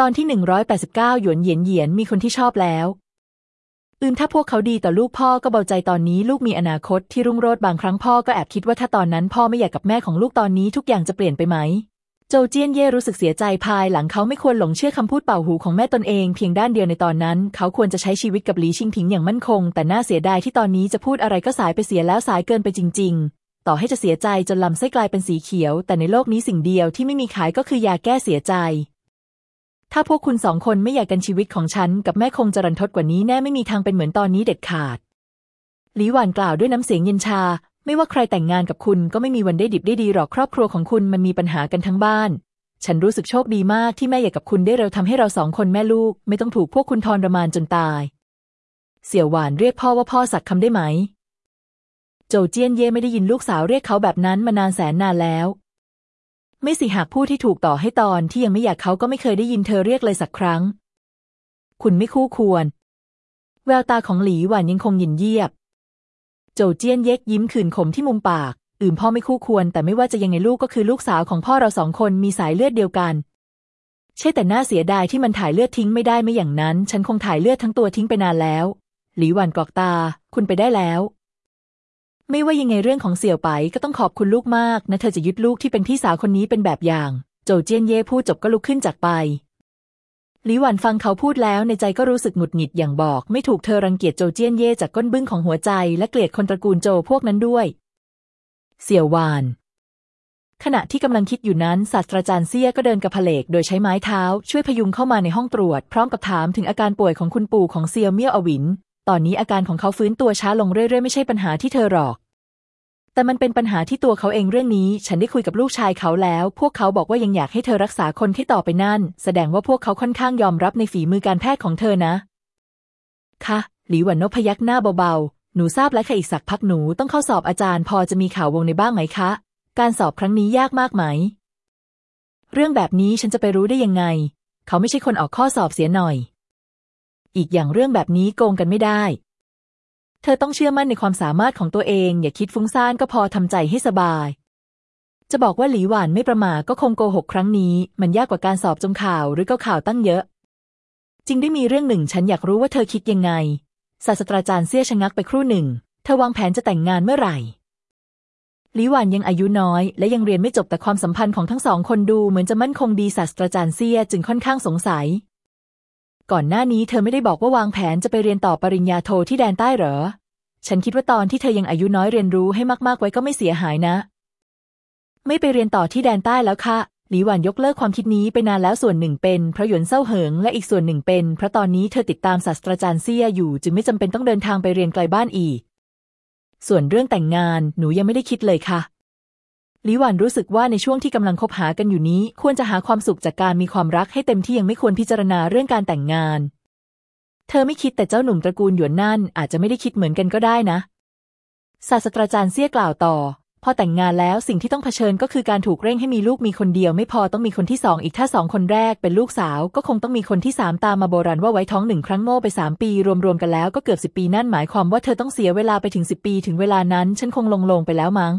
ตอนที่หนึ่งร้อยแปดสิบเก้าหยวนเหยียนเหยียนมีคนที่ชอบแล้วอืมถ้าพวกเขาดีต่อลูกพ่อก็เบาใจตอนนี้ลูกมีอนาคตที่รุ่งโรจน์บางครั้งพ่อก็แอบคิดว่าถ้าตอนนั้นพ่อไม่อยากกับแม่ของลูกตอนนี้ทุกอย่างจะเปลี่ยนไปไหม โจเจี้ยนเย่รู้สึกเสียใจภายหลังเขาไม่ควรหลงเชื่อคำพูดเป่าหูของแม่ตนเองเพียงด้านเดียวในตอนนั้น เขาควรจะใช้ชีวิตกับหลีชิงผิงอย่างมั่นคง แต่น่าเสียดายที่ตอนนี้จะพูดอะไรก็สายไปเสียแล้วสายเกินไปจริง ๆ ต่อให้จะเสียใจจนลำไส้กลายเป็นสีเขียว แต่ในโลกนี้สิ่งเดียวที่ไม่มีขายก็คือยาแก้เสียใจ ถ้าพวกคุณสองคนไม่อยากกันชีวิตของฉันกับแม่คงจะรันทดกว่านี้แน่ไม่มีทางเป็นเหมือนตอนนี้เด็ดขาด หลีหวานกล่าวด้วยน้ำเสียงเย็นชา ไม่ว่าใครแต่งงานกับคุณก็ไม่มีวันได้ดิบได้ดีหรอกครอบครัวของคุณมันมีปัญหากันทั้งบ้าน ฉันรู้สึกโชคดีมากที่แม่อยากกับคุณได้เร็วทำให้เราสองคนแม่ลูก ไม่ต้องถูกพวกคุณทรมานจนตาย เสี่ยวหวานเรียกพ่อว่าพ่อสักคำได้ไหม โจวเจี้ยนเย่ไม่ได้ยินลูกสาวเรียกเขาแบบนั้นมานานแสนนานแล้ว ไม่สิหากพูดที่ถูกต่อให้ตอนที่ยังไม่อยากเขาก็ไม่เคยได้ยินเธอเรียกเลยสักครั้ง คุณไม่คู่ควร แววตาของหลีหวานยังคงหยินเยียบ โจวเจี้ยนเย็กยิ้มขื่นขมที่มุมปาก อื่มพ่อไม่คู่ควร แต่ไม่ว่าจะยังไงลูกก็คือลูกสาวของพ่อเราสองคนมีสายเลือดเดียวกัน ใช่แต่น่าเสียดายที่มันถ่ายเลือดทิ้งไม่ได้ไม่อย่างนั้น ฉันคงถ่ายเลือดทั้งตัวทิ้งไปนานแล้ว หลีหวานกรอกตา คุณไปได้แล้ว ไม่ว่ายังไงเรื่องของเสี่ยวไปก็ต้องขอบคุณลูกมากนะเธอจะยึดลูกที่เป็นพี่สาวคนนี้เป็นแบบอย่าง โจวเจี้ยนเย่พูดจบก็ลุกขึ้นจากไปหลีหวันฟังเขาพูดแล้วในใจก็รู้สึกหงุดหงิดอย่างบอก ไม่ถูกเธอรังเกียจโจวเจี้ยนเย่จากก้นบึ้งของหัวใจ และเกลียดคนตระกูลโจพวกนั้นด้วย เสี่ยววาน ขณะที่กำลังคิดอยู่นั้นศาสตราจารย์เซี่ยก็เดินกับพเลกโดยใช้ไม้เท้า ช่วยพยุงเข้ามาในห้องตรวจ พร้อมกับถามถึงอาการป่วยของคุณปู่ของเซียวเมี่ยวอวิน ตอนนี้อาการของเขาฟื้นตัวช้าลงเรื่อยๆ ไม่ใช่ปัญหาที่เธอหรอก แต่มันเป็นปัญหาที่ตัวเขาเองเรื่องนี้ ฉันได้คุยกับลูกชายเขาแล้ว พวกเขาบอกว่ายังอยากให้เธอรักษาคนที่ต่อไปนั่น แสดงว่าพวกเขาค่อนข้างยอมรับในฝีมือการแพทย์ของเธอนะ ค่ะหลีหวันนพยักหน้าเบาๆ หนูทราบแล้วค่ะอีกสักพักหนูต้องเข้าสอบอาจารย์ พอจะมีข่าววงในบ้างไหมคะ การสอบครั้งนี้ยากมากไหม เรื่องแบบนี้ฉันจะไปรู้ได้ยังไง เขาไม่ใช่คนออกข้อสอบเสียหน่อย อีกอย่างเรื่องแบบนี้โกงกันไม่ได้ เธอต้องเชื่อมั่นในความสามารถของตัวเอง อย่าคิดฟุ้งซ่านก็พอทำใจให้สบาย จะบอกว่าหลีหวานไม่ประมาทก็คงโกหกครั้งนี้ มันยากกว่าการสอบจงข่าวหรือก็ข่าวตั้งเยอะ จริงได้มีเรื่องหนึ่งฉันอยากรู้ว่าเธอคิดยังไง ศาสตราจารย์เสี้ยชะงักไปครู่หนึ่ง เธอวางแผนจะแต่งงานเมื่อไหร่หลีหวานยังอายุน้อย และยังเรียนไม่จบแต่ความสัมพันธ์ของทั้งสองคนดูเหมือนจะมั่นคงดีศาสตราจารย์เซียจึงค่อนข้างสงสัย ก่อนหน้านี้เธอไม่ได้บอกว่าวางแผนจะไปเรียนต่อปริญญาโทที่แดนใต้เหรอ ฉันคิดว่าตอนที่เธอยังอายุน้อยเรียนรู้ให้มากๆไว้ก็ไม่เสียหายนะ ไม่ไปเรียนต่อที่แดนใต้แล้วค่ะ หลีหวานยกเลิกความคิดนี้ไปนานแล้วส่วนหนึ่งเป็นเพราะหยวนเศร้าเหิง และอีกส่วนหนึ่งเป็นเพราะตอนนี้เธอติดตามศาสตราจารย์เซียอยู่ จึงไม่จำเป็นต้องเดินทางไปเรียนไกลบ้านอีก ส่วนเรื่องแต่งงานหนูยังไม่ได้คิดเลยค่ะ ลิหวันรู้สึกว่าในช่วงที่กำลังคบหากันอยู่นี้ ควรจะหาความสุขจากการมีความรักให้เต็มที่ยังไม่ควรพิจารณาเรื่องการแต่งงาน เธอไม่คิดแต่เจ้าหนุ่มตระกูลหยวนนั่นอาจจะไม่ได้คิดเหมือนกันก็ได้นะ ศาสตราจารย์เสี่ยกล่าวต่อ พอแต่งงานแล้วสิ่งที่ต้องเผชิญก็คือการถูกเร่งให้มีลูกมีคนเดียว ไม่พอต้องมีคนที่สองอีกถ้าสองคนแรกเป็นลูกสาว ก็คงต้องมีคนที่สามตามมาโบราณว่าไว้ท้องหนึ่งครั้งโง่ไปสามปีรวมๆกันแล้วก็เกือบสิบปีนั่นหมายความว่าเธอต้องเสียเวลาไปถึงสิบปี ถึงเวลานั้นฉันคงลงลงไปแล้วมั้ง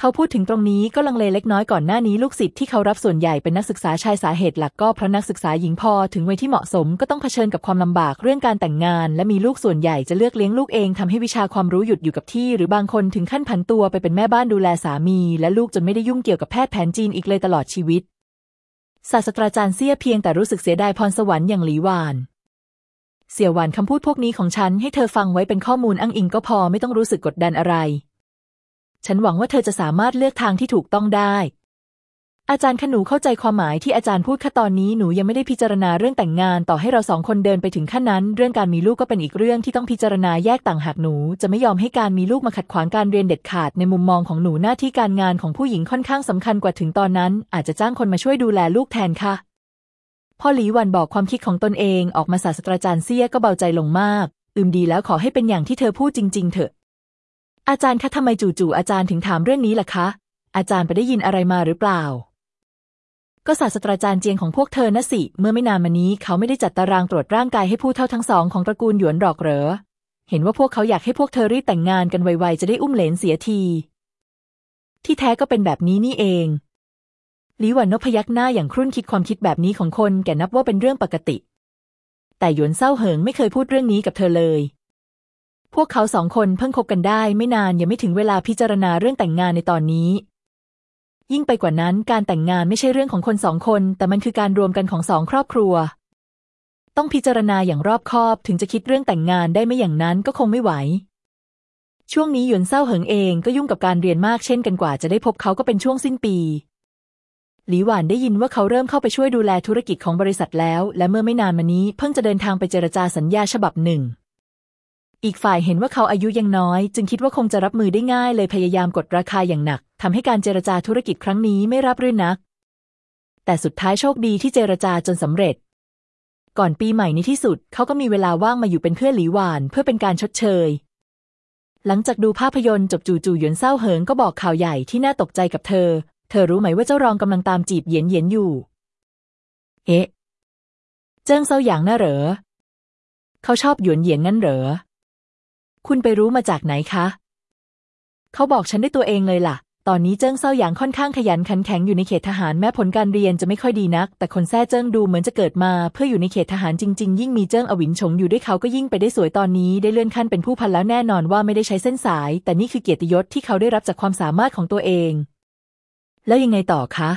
เขาพูดถึงตรงนี้ก็ลังเลเล็กน้อยก่อนหน้านี้ลูกศิษย์ที่เขารับส่วนใหญ่เป็นนักศึกษาชายสาเหตุหลักก็เพราะนักศึกษาหญิงพอถึงวัยที่เหมาะสมก็ต้องเผชิญกับความลำบากเรื่องการแต่งงาน และมีลูกส่วนใหญ่จะเลือกเลี้ยงลูกเองทำให้วิชาความรู้หยุดอยู่กับที่ หรือบางคนถึงขั้นผันตัวไปเป็นแม่บ้านดูแลสามี และลูกจนไม่ได้ยุ่งเกี่ยวกับแพทย์แผนจีนอีกเลยตลอดชีวิต ศาสตราจารย์เซี่ยเพียงแต่รู้สึกเสียดายพรสวรรค์อย่างหลีหวานเสี่ยวหวานคำพูดพวกนี้ของฉันให้เธอฟังไว้เป็นข้อมูลอ้างอิงก็พอไม่ต้องรู้สึกกดดันอะไร ฉันหวังว่าเธอจะสามารถเลือกทางที่ถูกต้องได้ อาจารย์ขนูเข้าใจความหมายที่อาจารย์พูดค่ะตอนนี้หนูยังไม่ได้พิจารณาเรื่องแต่งงานต่อให้เราสองคนเดินไปถึงขั้นนั้น เรื่องการมีลูกก็เป็นอีกเรื่องที่ต้องพิจารณาแยกต่างหากหนู จะไม่ยอมให้การมีลูกมาขัดขวางการเรียนเด็ดขาดในมุมมองของหนูหน้าที่การงานของผู้หญิงค่อนข้างสำคัญกว่าถึงตอนนั้น อาจจะจ้างคนมาช่วยดูแลลูกแทนค่ะพ่อหลีหวันบอกความคิดของตนเองออกมาศาสตราจารย์เซี่ยก็เบาใจลงมาก อืมดีแล้วขอให้เป็นอย่างที่เธอพูดจริง ๆ เถอะ อาจารย์คะทำไมจู่ๆอาจารย์ถึงถามเรื่องนี้ล่ะคะ อาจารย์ไปได้ยินอะไรมาหรือเปล่า ก็ศาสตราจารย์เจียงของพวกเธอนะสิ เมื่อไม่นานมานี้เขาไม่ได้จัดตารางตรวจร่างกายให้ผู้เท่าทั้งสองของตระกูลหยวนหรอกเหรอ เห็นว่าพวกเขาอยากให้พวกเธอรีบแต่งงานกันไวๆจะได้อุ้มเหลนเสียที ที่แท้ก็เป็นแบบนี้นี่เองลีหวันนพยักหน้าอย่างครุ่นคิดความคิดแบบนี้ของคนแก่นับว่าเป็นเรื่องปกติ แต่หยวนเศร้าเหิงไม่เคยพูดเรื่องนี้กับเธอเลย พวกเขาสองคนเพิ่งคบกันได้ไม่นานยังไม่ถึงเวลาพิจารณาเรื่องแต่งงานในตอนนี้ ยิ่งไปกว่านั้นการแต่งงานไม่ใช่เรื่องของคนสองคน แต่มันคือการรวมกันของสองครอบครัว ต้องพิจารณาอย่างรอบคอบถึงจะคิดเรื่องแต่งงานได้ไม่อย่างนั้นก็คงไม่ไหว ช่วงนี้หยวนเศร้าเหิงเองก็ยุ่งกับการเรียนมากเช่นกันกว่าจะได้พบเขาก็เป็นช่วงสิ้นปีหลีหวานได้ยินว่าเขาเริ่มเข้าไปช่วยดูแลธุรกิจของบริษัทแล้ว และเมื่อไม่นานมานี้เพิ่งจะเดินทางไปเจรจาสัญญาฉบับหนึ่ง อีกฝ่ายเห็นว่าเขาอายุยังน้อย จึงคิดว่าคงจะรับมือได้ง่ายเลยพยายามกดราคาอย่างหนักทำให้การเจรจาธุรกิจครั้งนี้ไม่ราบรื่นนัก แต่สุดท้ายโชคดีที่เจรจาจนสำเร็จ ก่อนปีใหม่ในที่สุด เขาก็มีเวลาว่างมาอยู่เป็นเพื่อนหลีหวาน เพื่อเป็นการชดเชย หลังจากดูภาพยนตร์จบจู่ๆหยวนเศร้าเหิงก็บอกข่าวใหญ่ที่น่าตกใจกับเธอ เธอรู้ไหมว่าเจ้ารองกำลังตามจีบเหยียนเหยียนอยู่ เอ๊ะ เจิ้งเซาหยางน่ะเหรอ เขาชอบเหยียนเหยียนงั้นเหรอ คุณไปรู้มาจากไหนคะ เขาบอกฉันด้วยตัวเองเลยล่ะ ตอนนี้เจิ้งเซาหยางค่อนข้างขยันขันแข็งอยู่ในเขตทหารแม้ผลการเรียนจะไม่ค่อยดีนัก แต่คนแซ่เจิ้งดูเหมือนจะเกิดมา เพื่ออยู่ในเขตทหารจริง ๆ ยิ่งมีเจิ้งอวินฉงอยู่ด้วยเขาก็ยิ่งไปได้สวยตอนนี้ ได้เลื่อนขั้นเป็นผู้พันแล้วแน่นอนว่าไม่ได้ใช้เส้นสาย แต่นี่คือเกียรติยศที่เขาได้รับจากความสามารถของตัวเอง แล้วยังไงต่อคะ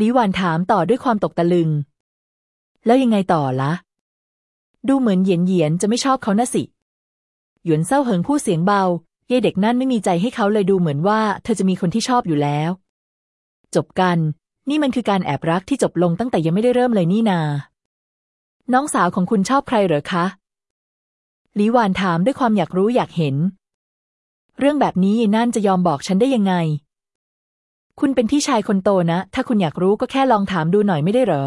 ลีหวานถามต่อด้วยความตกตะลึง แล้วยังไงต่อละดูเหมือนเหยียนเหยียนจะไม่ชอบเขาน่ะสิ หยวนเศร้าเหิงพูดเสียงเบา เย่เด็กนั่นไม่มีใจให้เขาเลยดูเหมือนว่า เธอจะมีคนที่ชอบอยู่แล้ว จบกัน นี่มันคือการแอบรักที่จบลงตั้งแต่ยังไม่ได้เริ่มเลยนี่นา น้องสาวของคุณชอบใครเหรอคะหลีหวานถามด้วยความอยากรู้อยากเห็น เรื่องแบบนี้นั่นจะยอมบอกฉันได้ยังไง คุณเป็นพี่ชายคนโตนะ ถ้าคุณอยากรู้ก็แค่ลองถามดูหน่อยไม่ได้เหรอ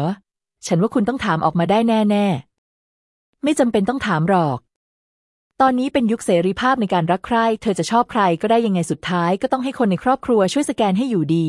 ฉันว่าคุณต้องถามออกมาได้แน่ๆไม่จำเป็นต้องถามหรอก ตอนนี้เป็นยุคเสรีภาพในการรักใคร่ เธอจะชอบใครก็ได้ยังไงสุดท้ายก็ต้องให้คนในครอบครัวช่วยสแกนให้อยู่ดี